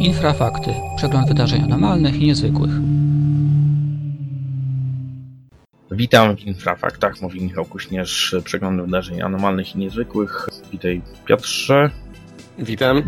Infrafakty. Przegląd wydarzeń anormalnych i niezwykłych. Witam w Infrafaktach, mówi Michał Kuśnierz, przegląd wydarzeń anormalnych i niezwykłych. Witaj Piotrze. Witam.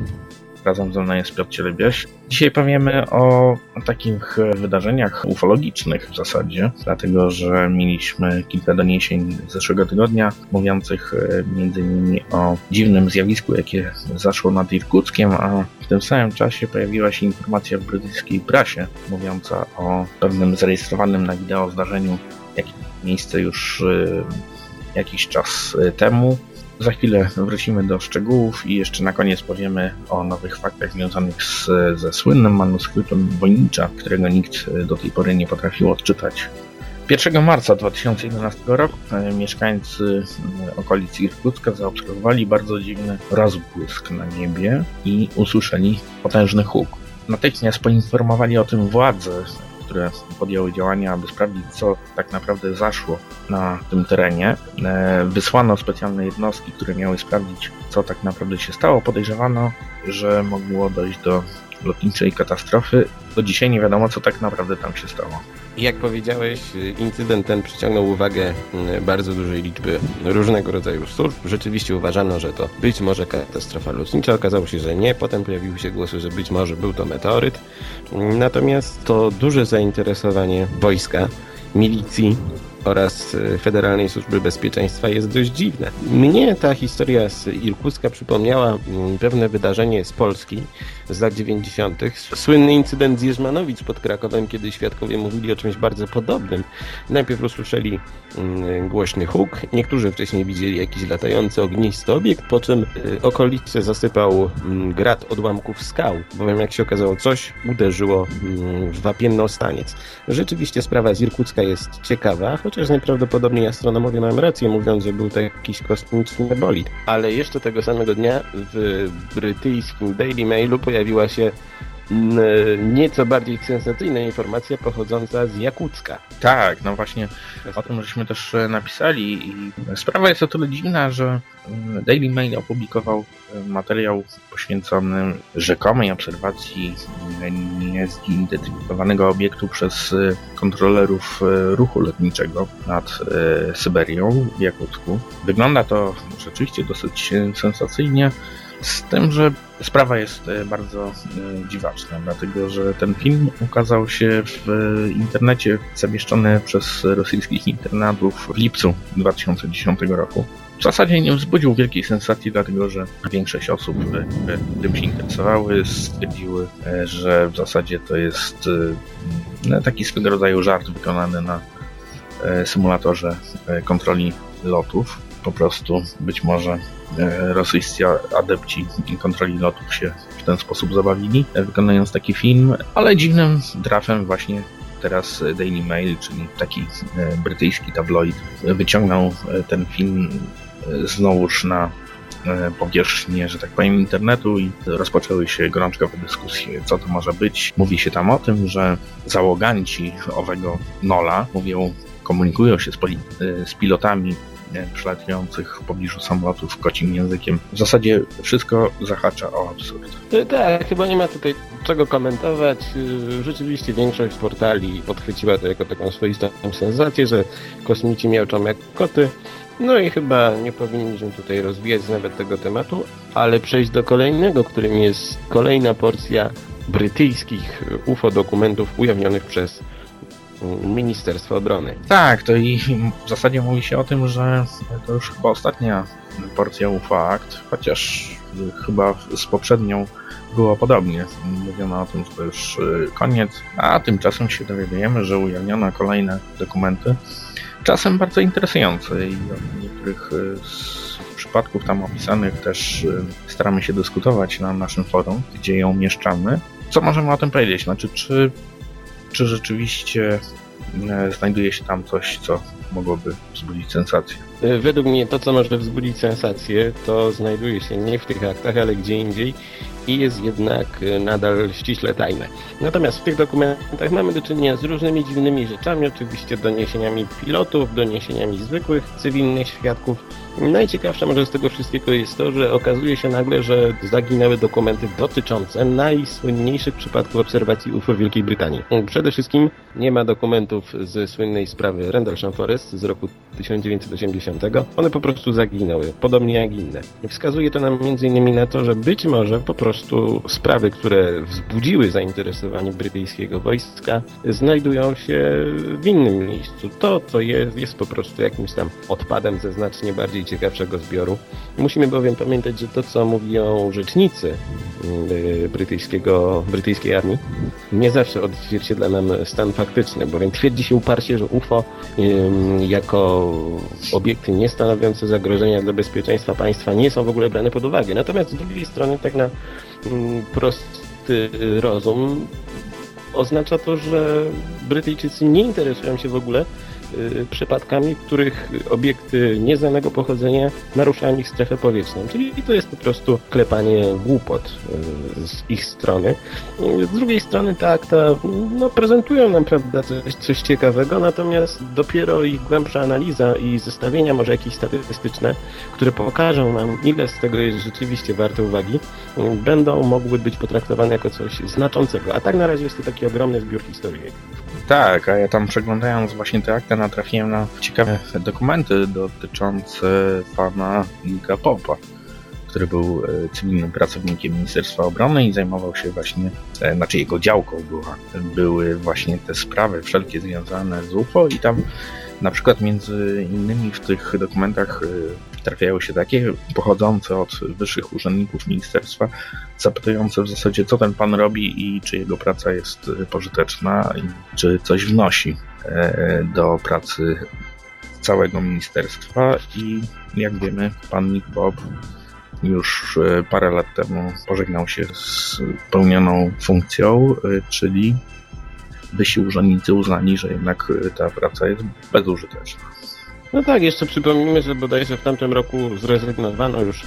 Razem ze mną jest Piotr Cielebiaś. Dzisiaj powiemy o takich wydarzeniach ufologicznych w zasadzie, dlatego że mieliśmy kilka doniesień z zeszłego tygodnia mówiących m.in. o dziwnym zjawisku, jakie zaszło nad Irkuckiem, a w tym samym czasie pojawiła się informacja w brytyjskiej prasie mówiąca o pewnym zarejestrowanym na wideo zdarzeniu, jakie miejsce już jakiś czas temu. Za chwilę wrócimy do szczegółów i jeszcze na koniec powiemy o nowych faktach związanych z, ze słynnym manuskryptem Wojnicza, którego nikt do tej pory nie potrafił odczytać. 1 marca 2011 roku mieszkańcy okolicy Irkucka zaobserwowali bardzo dziwny rozbłysk na niebie i usłyszeli potężny huk. Natychmiast poinformowali o tym władze które podjęły działania, aby sprawdzić, co tak naprawdę zaszło na tym terenie. Wysłano specjalne jednostki, które miały sprawdzić, co tak naprawdę się stało. Podejrzewano, że mogło dojść do lotniczej katastrofy. Do dzisiaj nie wiadomo, co tak naprawdę tam się stało. Jak powiedziałeś, incydent ten przyciągnął uwagę bardzo dużej liczby różnego rodzaju służb. Rzeczywiście uważano, że to być może katastrofa lotnicza. Okazało się, że nie. Potem pojawiły się głosy, że być może był to meteoryt. Natomiast to duże zainteresowanie wojska, milicji oraz Federalnej Służby Bezpieczeństwa jest dość dziwne. Mnie ta historia z Irkucka przypomniała pewne wydarzenie z Polski z lat 90. Słynny incydent z Jerzmanowicz pod Krakowem, kiedy świadkowie mówili o czymś bardzo podobnym. Najpierw usłyszeli głośny huk, niektórzy wcześniej widzieli jakiś latający ognisty obiekt, po czym okolice zasypał grad odłamków skał, bowiem jak się okazało coś uderzyło w wapienno-staniec. Rzeczywiście sprawa z Irkucka jest ciekawa, chociaż najprawdopodobniej astronomowie mają rację, mówiąc, że był to jakiś kosmiczny bolid. Ale jeszcze tego samego dnia w brytyjskim Daily Mailu pojawiła się nieco bardziej sensacyjna informacja pochodząca z Jakucka. Tak, no właśnie o tym żeśmy też napisali i sprawa jest o tyle dziwna, że Daily Mail opublikował materiał poświęcony rzekomej obserwacji niezidentyfikowanego obiektu przez kontrolerów ruchu lotniczego nad Syberią w Jakucku. Wygląda to rzeczywiście dosyć sensacyjnie, z tym, że sprawa jest bardzo dziwaczna, dlatego że ten film ukazał się w internecie zamieszczony przez rosyjskich internatów w lipcu 2010 roku. W zasadzie nie wzbudził wielkiej sensacji, dlatego że większość osób, które tym się interesowały, stwierdziły, że w zasadzie to jest taki swego rodzaju żart wykonany na symulatorze kontroli lotów. Po prostu być może rosyjscy adepci kontroli lotów się w ten sposób zabawili, wykonując taki film, ale dziwnym trafem właśnie teraz Daily Mail, czyli taki brytyjski tabloid, wyciągnął ten film znowuż na powierzchnię, że tak powiem, internetu i rozpoczęły się gorączkowe dyskusje, co to może być. Mówi się tam o tym, że załoganci owego Nola mówią, komunikują się z, z pilotami przylatujących w pobliżu samolotów kocim językiem. W zasadzie wszystko zahacza o absurd. Tak, chyba nie ma tutaj czego komentować. Rzeczywiście większość portali podchwyciła to jako taką swoistą sensację, że kosmici miałczą jak koty. No i chyba nie powinniśmy tutaj rozwijać nawet tego tematu, ale przejść do kolejnego, którym jest kolejna porcja brytyjskich UFO dokumentów ujawnionych przez Ministerstwo Obrony. Tak, to i w zasadzie mówi się o tym, że to już chyba ostatnia porcja UFO Act, chociaż chyba z poprzednią było podobnie. Mówiono o tym, że to już koniec, a tymczasem się dowiadujemy, że ujawniono kolejne dokumenty, czasem bardzo interesujące i o niektórych z przypadków tam opisanych też staramy się dyskutować na naszym forum, gdzie ją umieszczamy. Co możemy o tym powiedzieć? Znaczy, czy czy rzeczywiście znajduje się tam coś, co mogłoby wzbudzić sensację? Według mnie to, co może wzbudzić sensację, to znajduje się nie w tych aktach, ale gdzie indziej i jest jednak nadal ściśle tajne. Natomiast w tych dokumentach mamy do czynienia z różnymi dziwnymi rzeczami, oczywiście doniesieniami pilotów, doniesieniami zwykłych cywilnych świadków, Najciekawsze może z tego wszystkiego jest to, że okazuje się nagle, że zaginęły dokumenty dotyczące najsłynniejszych przypadków obserwacji UFO w Wielkiej Brytanii. Przede wszystkim nie ma dokumentów ze słynnej sprawy Rendlesham Forest z roku 1980. One po prostu zaginęły, podobnie jak inne. Wskazuje to nam m.in. na to, że być może po prostu sprawy, które wzbudziły zainteresowanie brytyjskiego wojska, znajdują się w innym miejscu. To, co jest, jest po prostu jakimś tam odpadem ze znacznie bardziej ciekawszego zbioru. Musimy bowiem pamiętać, że to, co mówią rzecznicy yy, brytyjskiego, brytyjskiej armii, nie zawsze odzwierciedla nam stan faktyczny, bowiem twierdzi się uparcie, że UFO jako obiekty nie stanowiące zagrożenia dla bezpieczeństwa państwa nie są w ogóle brane pod uwagę. Natomiast z drugiej strony, tak na yy, prosty rozum, oznacza to, że Brytyjczycy nie interesują się w ogóle y, przypadkami, w których obiekty nieznanego pochodzenia naruszają ich strefę powietrzną. Czyli to jest po prostu klepanie głupot y, z ich strony. Z drugiej strony te akta no, prezentują nam prawda, coś, coś ciekawego, natomiast dopiero ich głębsza analiza i zestawienia może jakieś statystyczne, które pokażą nam, ile z tego jest rzeczywiście warte uwagi, y, będą mogły być potraktowane jako coś znaczącego. A tak na razie jest to taki ogromny zbiór historii. Tak, a ja tam przeglądając właśnie te akta natrafiłem na ciekawe dokumenty dotyczące pana Nika Popa, który był e, cywilnym pracownikiem Ministerstwa Obrony i zajmował się właśnie, e, znaczy jego działką była, były właśnie te sprawy wszelkie związane z UFO i tam na przykład między innymi w tych dokumentach e, trafiały się takie pochodzące od wyższych urzędników ministerstwa, zapytujące w zasadzie, co ten pan robi i czy jego praca jest pożyteczna i czy coś wnosi e, do pracy całego ministerstwa. I jak wiemy, pan Nick Bob już e, parę lat temu pożegnał się z pełnioną funkcją, czyli wysi urzędnicy uznali, że jednak ta praca jest bezużyteczna. No tak, jeszcze przypomnijmy, że bodajże w tamtym roku zrezygnowano już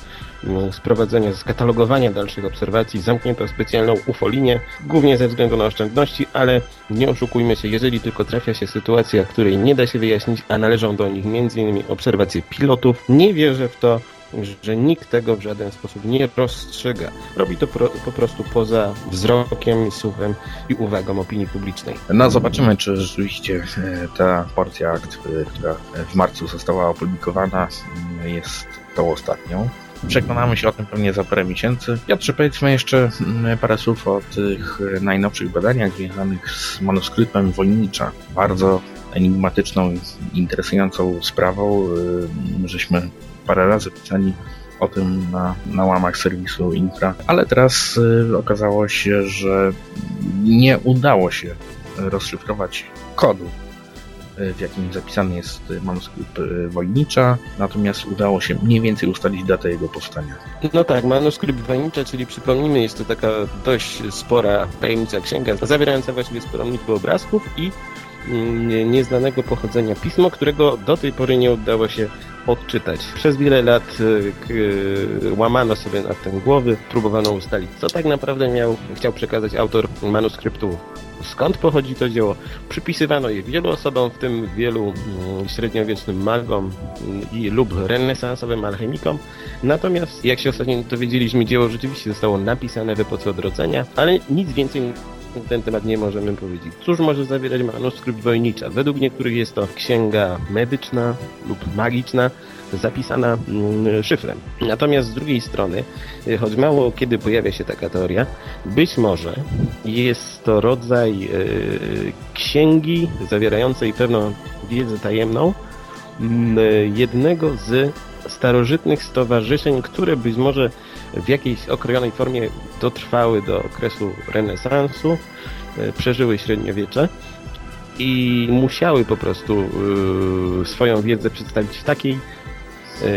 z prowadzenia, z katalogowania dalszych obserwacji, zamknięto specjalną ufolinię, głównie ze względu na oszczędności, ale nie oszukujmy się, jeżeli tylko trafia się sytuacja, której nie da się wyjaśnić, a należą do nich m.in. obserwacje pilotów, nie wierzę w to, że nikt tego w żaden sposób nie rozstrzyga. Robi to pro, po prostu poza wzrokiem, słuchem i uwagą opinii publicznej. No zobaczymy, czy rzeczywiście ta porcja akt, która w marcu została opublikowana, jest tą ostatnią. Przekonamy się o tym pewnie za parę miesięcy. Piotrze, powiedzmy jeszcze parę słów o tych najnowszych badaniach związanych z manuskryptem Wojnicza. Bardzo enigmatyczną i interesującą sprawą, żeśmy parę razy pisali o tym na, na łamach serwisu Intra, ale teraz y, okazało się, że nie udało się rozszyfrować kodu, y, w jakim zapisany jest manuskrypt y, Wojnicza, natomiast udało się mniej więcej ustalić datę jego powstania. No tak, manuskrypt Wojnicza, czyli przypomnijmy, jest to taka dość spora tajemnica księga, zawierająca właściwie sporą liczbę obrazków i nieznanego pochodzenia pismo, którego do tej pory nie udało się odczytać. Przez wiele lat łamano sobie na tym głowy, próbowano ustalić, co tak naprawdę miał, chciał przekazać autor manuskryptu. Skąd pochodzi to dzieło? Przypisywano je wielu osobom, w tym wielu średniowiecznym magom i lub renesansowym alchemikom. Natomiast, jak się ostatnio dowiedzieliśmy, dzieło rzeczywiście zostało napisane w epoce odrodzenia, ale nic więcej na ten temat nie możemy powiedzieć. Cóż może zawierać manuskrypt wojnicza? Według niektórych jest to księga medyczna lub magiczna, zapisana mm, szyfrem. Natomiast z drugiej strony, choć mało kiedy pojawia się taka teoria, być może jest to rodzaj yy, księgi zawierającej pewną wiedzę tajemną yy, jednego z starożytnych stowarzyszeń, które być może w jakiejś okrojonej formie dotrwały do okresu renesansu, przeżyły średniowiecze i musiały po prostu swoją wiedzę przedstawić w takiej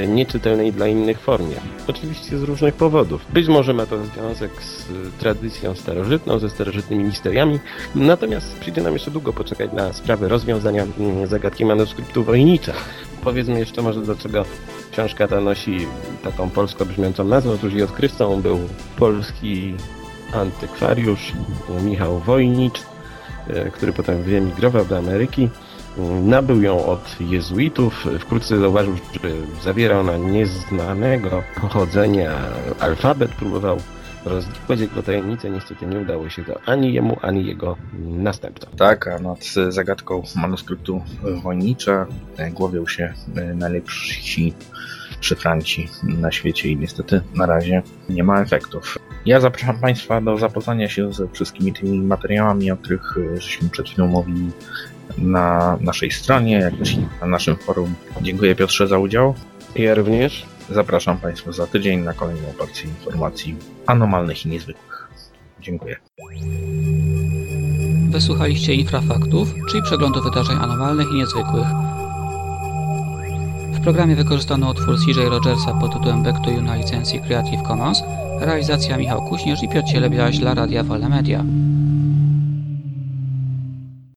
nieczytelnej dla innych formie. Oczywiście z różnych powodów. Być może ma to związek z tradycją starożytną, ze starożytnymi misteriami, natomiast przyjdzie nam jeszcze długo poczekać na sprawę rozwiązania zagadki manuskryptu wojnicza. Powiedzmy jeszcze może dlaczego książka ta nosi taką polsko brzmiącą nazwę. Otóż jej odkrywcą był polski antykwariusz Michał Wojnicz, który potem wyemigrował do Ameryki Nabył ją od jezuitów. Wkrótce zauważył, że zawiera ona nieznanego pochodzenia alfabet. Próbował rozwikłać jego tajemnicę. Niestety nie udało się to ani jemu, ani jego następcom. Tak, a nad zagadką manuskryptu wojnicza głowią się najlepsi szyfranci na świecie i niestety na razie nie ma efektów. Ja zapraszam Państwa do zapoznania się ze wszystkimi tymi materiałami, o których żeśmy przed chwilą mówili na naszej stronie, jak też na naszym forum. Dziękuję Piotrze za udział. Ja również. Zapraszam Państwa za tydzień na kolejną porcję informacji anomalnych i niezwykłych. Dziękuję. Wysłuchaliście Infrafaktów, czyli przeglądu wydarzeń anomalnych i niezwykłych. W programie wykorzystano utwór CJ Rogersa pod tytułem Back to You na licencji Creative Commons, realizacja Michał Kuśnierz i Piotr Cielebiaś dla Radia Wolne Media.